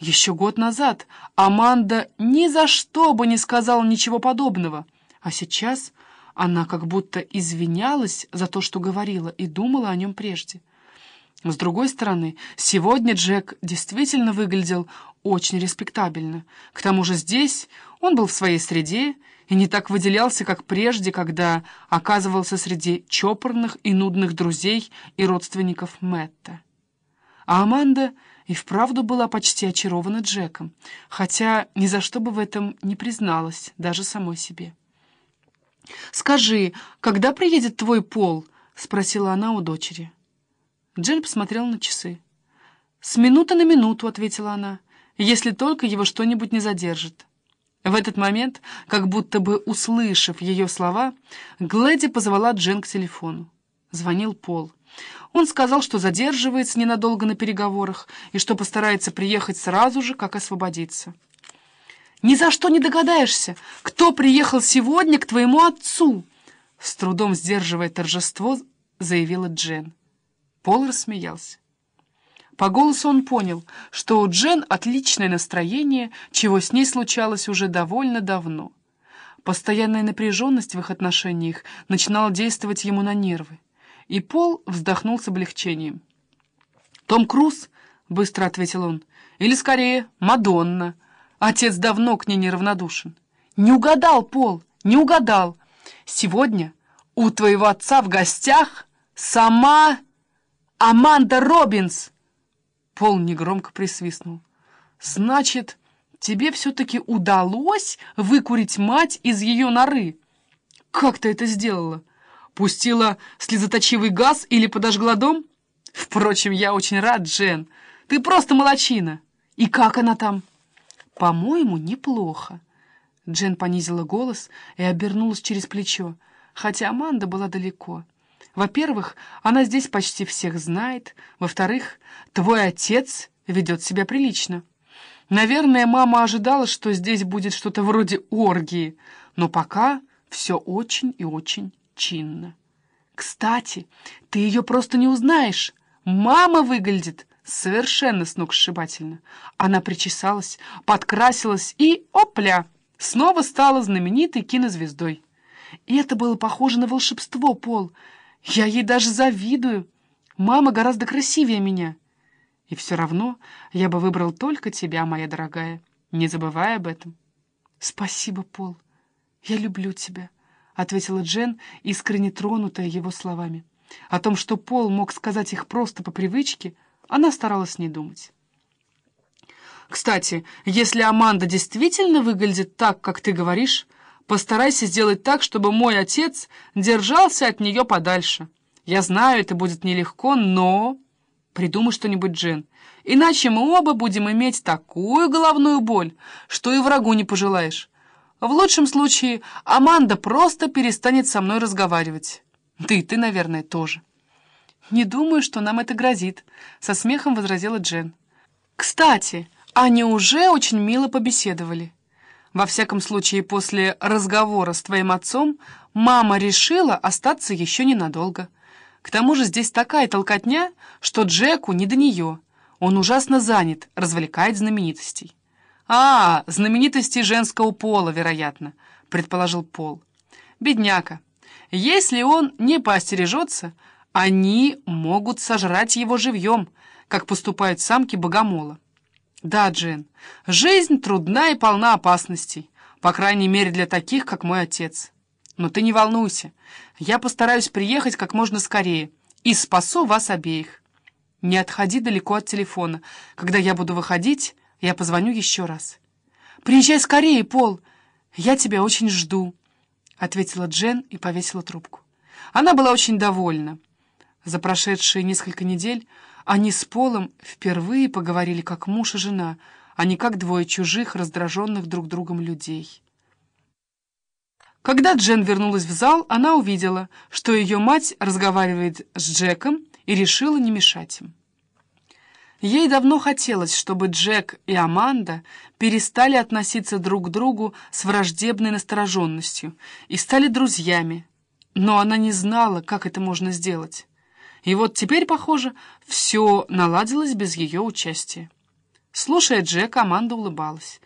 Еще год назад Аманда ни за что бы не сказала ничего подобного, а сейчас она как будто извинялась за то, что говорила, и думала о нем прежде. С другой стороны, сегодня Джек действительно выглядел очень респектабельно. К тому же здесь он был в своей среде и не так выделялся, как прежде, когда оказывался среди чопорных и нудных друзей и родственников Мэтта. А Аманда и вправду была почти очарована Джеком, хотя ни за что бы в этом не призналась, даже самой себе. «Скажи, когда приедет твой Пол?» — спросила она у дочери. Джен посмотрел на часы. «С минуты на минуту», — ответила она, — «если только его что-нибудь не задержит». В этот момент, как будто бы услышав ее слова, Глэди позвала Джен к телефону. Звонил Пол. Он сказал, что задерживается ненадолго на переговорах и что постарается приехать сразу же, как освободиться. «Ни за что не догадаешься, кто приехал сегодня к твоему отцу!» С трудом сдерживая торжество, заявила Джен. Пол рассмеялся. По голосу он понял, что у Джен отличное настроение, чего с ней случалось уже довольно давно. Постоянная напряженность в их отношениях начинала действовать ему на нервы, и Пол вздохнул с облегчением. «Том Круз?» — быстро ответил он. «Или, скорее, Мадонна. Отец давно к ней неравнодушен». «Не угадал, Пол, не угадал. Сегодня у твоего отца в гостях сама Аманда Робинс!» Пол негромко присвистнул. «Значит, тебе все-таки удалось выкурить мать из ее норы? Как ты это сделала? Пустила слезоточивый газ или подожгла дом? Впрочем, я очень рад, Джен. Ты просто молочина. И как она там?» «По-моему, неплохо». Джен понизила голос и обернулась через плечо, хотя Аманда была далеко. Во-первых, она здесь почти всех знает. Во-вторых, твой отец ведет себя прилично. Наверное, мама ожидала, что здесь будет что-то вроде оргии, но пока все очень и очень чинно. Кстати, ты ее просто не узнаешь. Мама выглядит совершенно сногсшибательно. Она причесалась, подкрасилась и, опля, снова стала знаменитой кинозвездой. И это было похоже на волшебство, Пол — я ей даже завидую. Мама гораздо красивее меня. И все равно я бы выбрал только тебя, моя дорогая, не забывай об этом. Спасибо, Пол. Я люблю тебя, — ответила Джен, искренне тронутая его словами. О том, что Пол мог сказать их просто по привычке, она старалась не думать. «Кстати, если Аманда действительно выглядит так, как ты говоришь, Постарайся сделать так, чтобы мой отец держался от нее подальше. Я знаю, это будет нелегко, но... Придумай что-нибудь, Джен. Иначе мы оба будем иметь такую головную боль, что и врагу не пожелаешь. В лучшем случае Аманда просто перестанет со мной разговаривать. Да и ты, наверное, тоже. «Не думаю, что нам это грозит», — со смехом возразила Джен. «Кстати, они уже очень мило побеседовали». Во всяком случае, после разговора с твоим отцом мама решила остаться еще ненадолго. К тому же здесь такая толкотня, что Джеку не до нее. Он ужасно занят, развлекает знаменитостей. «А, знаменитости женского пола, вероятно», — предположил Пол. «Бедняка. Если он не поостережется, они могут сожрать его живьем, как поступают самки богомола». Да, Джин, жизнь трудна и полна опасностей, по крайней мере для таких, как мой отец. Но ты не волнуйся, я постараюсь приехать как можно скорее и спасу вас обеих. Не отходи далеко от телефона. Когда я буду выходить, я позвоню еще раз. «Приезжай скорее, Пол! Я тебя очень жду», — ответила Джен и повесила трубку. Она была очень довольна. За прошедшие несколько недель они с Полом впервые поговорили как муж и жена, а не как двое чужих, раздраженных друг другом людей. Когда Джен вернулась в зал, она увидела, что ее мать разговаривает с Джеком и решила не мешать им. Ей давно хотелось, чтобы Джек и Аманда перестали относиться друг к другу с враждебной настороженностью и стали друзьями, но она не знала, как это можно сделать. И вот теперь, похоже, все наладилось без ее участия. Слушая Джека, Аманда улыбалась.